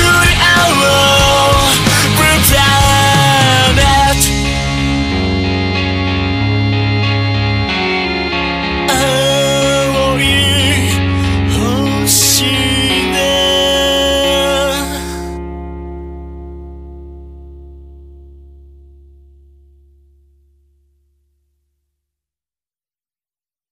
to